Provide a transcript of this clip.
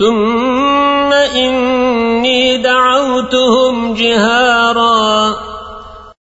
ثم إني دعوتهم جهارا